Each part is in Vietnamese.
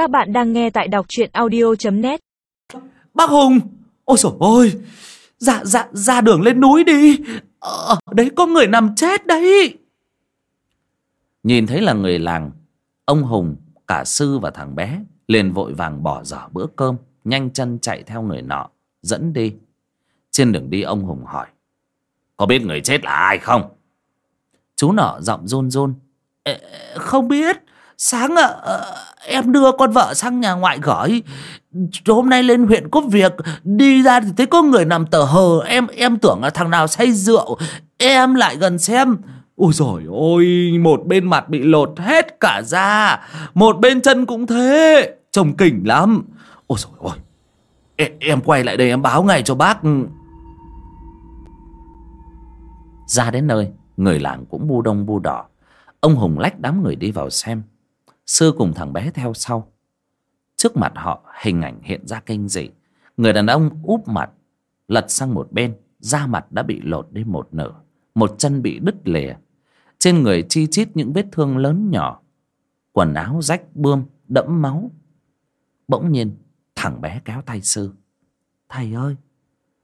Các bạn đang nghe tại đọc truyện audio.net Bác Hùng! Ôi dồi ôi! Dạ dạ ra đường lên núi đi. Ở đấy có người nằm chết đấy. Nhìn thấy là người làng Ông Hùng, cả sư và thằng bé liền vội vàng bỏ dở bữa cơm Nhanh chân chạy theo người nọ Dẫn đi. Trên đường đi ông Hùng hỏi Có biết người chết là ai không? Chú nọ giọng run run "Ê, Không biết Sáng ạ em đưa con vợ sang nhà ngoại gửi. Hôm nay lên huyện có việc đi ra thì thấy có người nằm tờ hờ. Em em tưởng là thằng nào say rượu. Em lại gần xem. Ôi rồi ôi một bên mặt bị lột hết cả da. Một bên chân cũng thế. Trông kinh lắm. Ôi rồi ôi em, em quay lại đây em báo ngay cho bác. Ra đến nơi người làng cũng bu đông bu đỏ. Ông hùng lách đám người đi vào xem sư cùng thằng bé theo sau. Trước mặt họ, hình ảnh hiện ra kinh dị. Người đàn ông úp mặt, lật sang một bên, da mặt đã bị lột đi một nửa, một chân bị đứt lìa. Trên người chi chít những vết thương lớn nhỏ, quần áo rách bươm, đẫm máu. Bỗng nhiên, thằng bé kéo tay sư. Thầy ơi,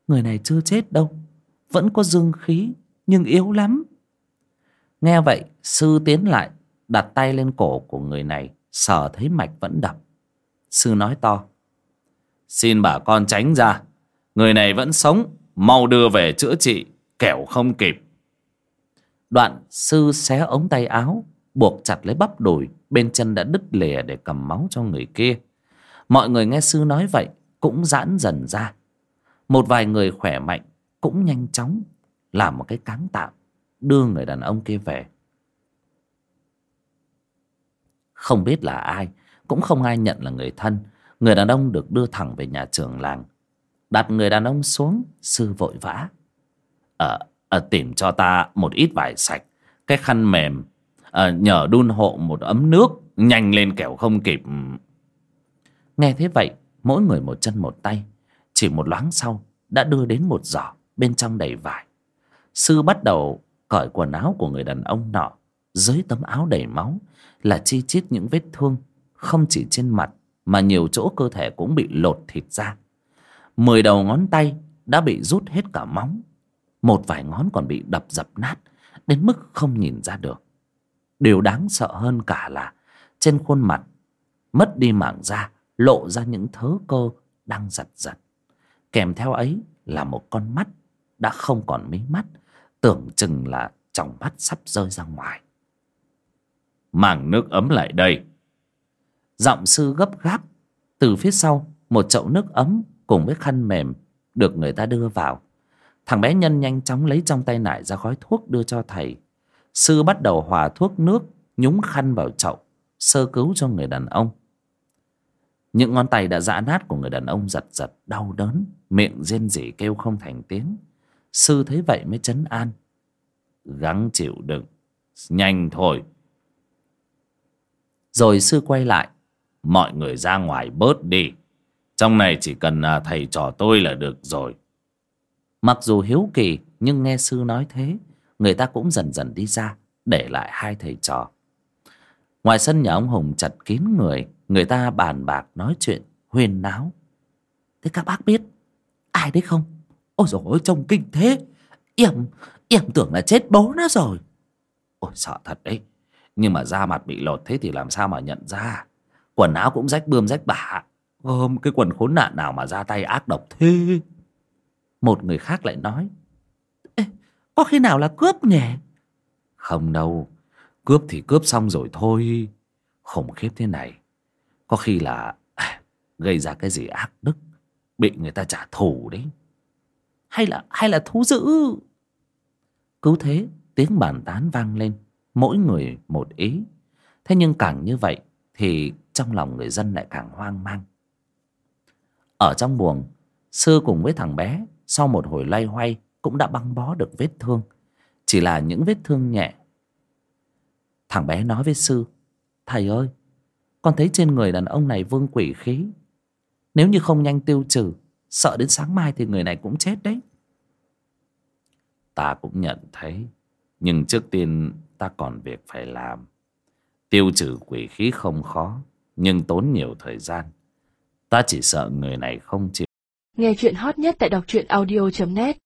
người này chưa chết đâu, vẫn có dương khí, nhưng yếu lắm. Nghe vậy, sư tiến lại đặt tay lên cổ của người này, sờ thấy mạch vẫn đập. Sư nói to, xin bà con tránh ra, người này vẫn sống, mau đưa về chữa trị, kẻo không kịp. Đoạn sư xé ống tay áo, buộc chặt lấy bắp đùi, bên chân đã đứt lìa để cầm máu cho người kia. Mọi người nghe sư nói vậy cũng giãn dần ra. Một vài người khỏe mạnh cũng nhanh chóng làm một cái cáng tạm, đưa người đàn ông kia về không biết là ai cũng không ai nhận là người thân. Người đàn ông được đưa thẳng về nhà trường làng. Đặt người đàn ông xuống sư vội vã. Ờ à, tìm cho ta một ít vải sạch cái khăn mềm. À, nhờ đun hộ một ấm nước nhanh lên kẻo không kịp. Nghe thế vậy mỗi người một chân một tay. Chỉ một loáng sau đã đưa đến một giỏ bên trong đầy vải. Sư bắt đầu cởi quần áo của người đàn ông nọ dưới tấm áo đầy máu là chi chít những vết thương, không chỉ trên mặt mà nhiều chỗ cơ thể cũng bị lột thịt ra. Mười đầu ngón tay đã bị rút hết cả móng một vài ngón còn bị đập dập nát, đến mức không nhìn ra được. Điều đáng sợ hơn cả là trên khuôn mặt mất đi mảng da, lộ ra những thớ cơ đang giật giật. Kèm theo ấy là một con mắt đã không còn mí mắt, tưởng chừng là tròng mắt sắp rơi ra ngoài mang nước ấm lại đây. Giọng sư gấp gáp. Từ phía sau, một chậu nước ấm cùng với khăn mềm được người ta đưa vào. Thằng bé nhân nhanh chóng lấy trong tay nải ra gói thuốc đưa cho thầy. Sư bắt đầu hòa thuốc nước, nhúng khăn vào chậu, sơ cứu cho người đàn ông. Những ngón tay đã giã nát của người đàn ông giật giật, đau đớn, miệng rên rỉ kêu không thành tiếng. Sư thấy vậy mới chấn an. Gắng chịu đựng. Nhanh thôi rồi sư quay lại. Mọi người ra ngoài bớt đi. Trong này chỉ cần à, thầy trò tôi là được rồi. Mặc dù hiếu kỳ, nhưng nghe sư nói thế, người ta cũng dần dần đi ra, để lại hai thầy trò. Ngoài sân nhà ông hùng chặt kín người người ta bàn bạc nói chuyện, huyên náo. Thế các bác biết ai đấy không? Ôi dồi ôi, trông kinh thế. Em em tưởng là chết bố nó rồi. Ôi, sợ thật đấy nhưng mà da mặt bị lột thế thì làm sao mà nhận ra quần áo cũng rách bươm rách bả. Ôm cái quần khốn nạn nào mà ra tay ác độc thế? Một người khác lại nói Ê, có khi nào là cướp nhỉ? Không đâu. Cướp thì cướp xong rồi thôi. Khủng khiếp thế này. Có khi là à, gây ra cái gì ác đức bị người ta trả thù đấy. Hay là hay là thú dữ? Cứ thế tiếng bàn tán vang lên mỗi người một ý. Thế nhưng càng như vậy thì trong lòng người dân lại càng hoang mang. Ở trong buồng, sư cùng với thằng bé sau một hồi loay hoay cũng đã băng bó được vết thương. Chỉ là những vết thương nhẹ. Thằng bé nói với sư, thầy ơi, con thấy trên người đàn ông này vương quỷ khí. Nếu như không nhanh tiêu trừ, sợ đến sáng mai thì người này cũng chết đấy. Ta cũng nhận thấy, nhưng trước tiên ta còn việc phải làm. Tiêu trừ quỷ khí không khó, nhưng tốn nhiều thời gian. Ta chỉ sợ người này không chịu. Nghe chuyện hot nhất tại đọc truyện audio.net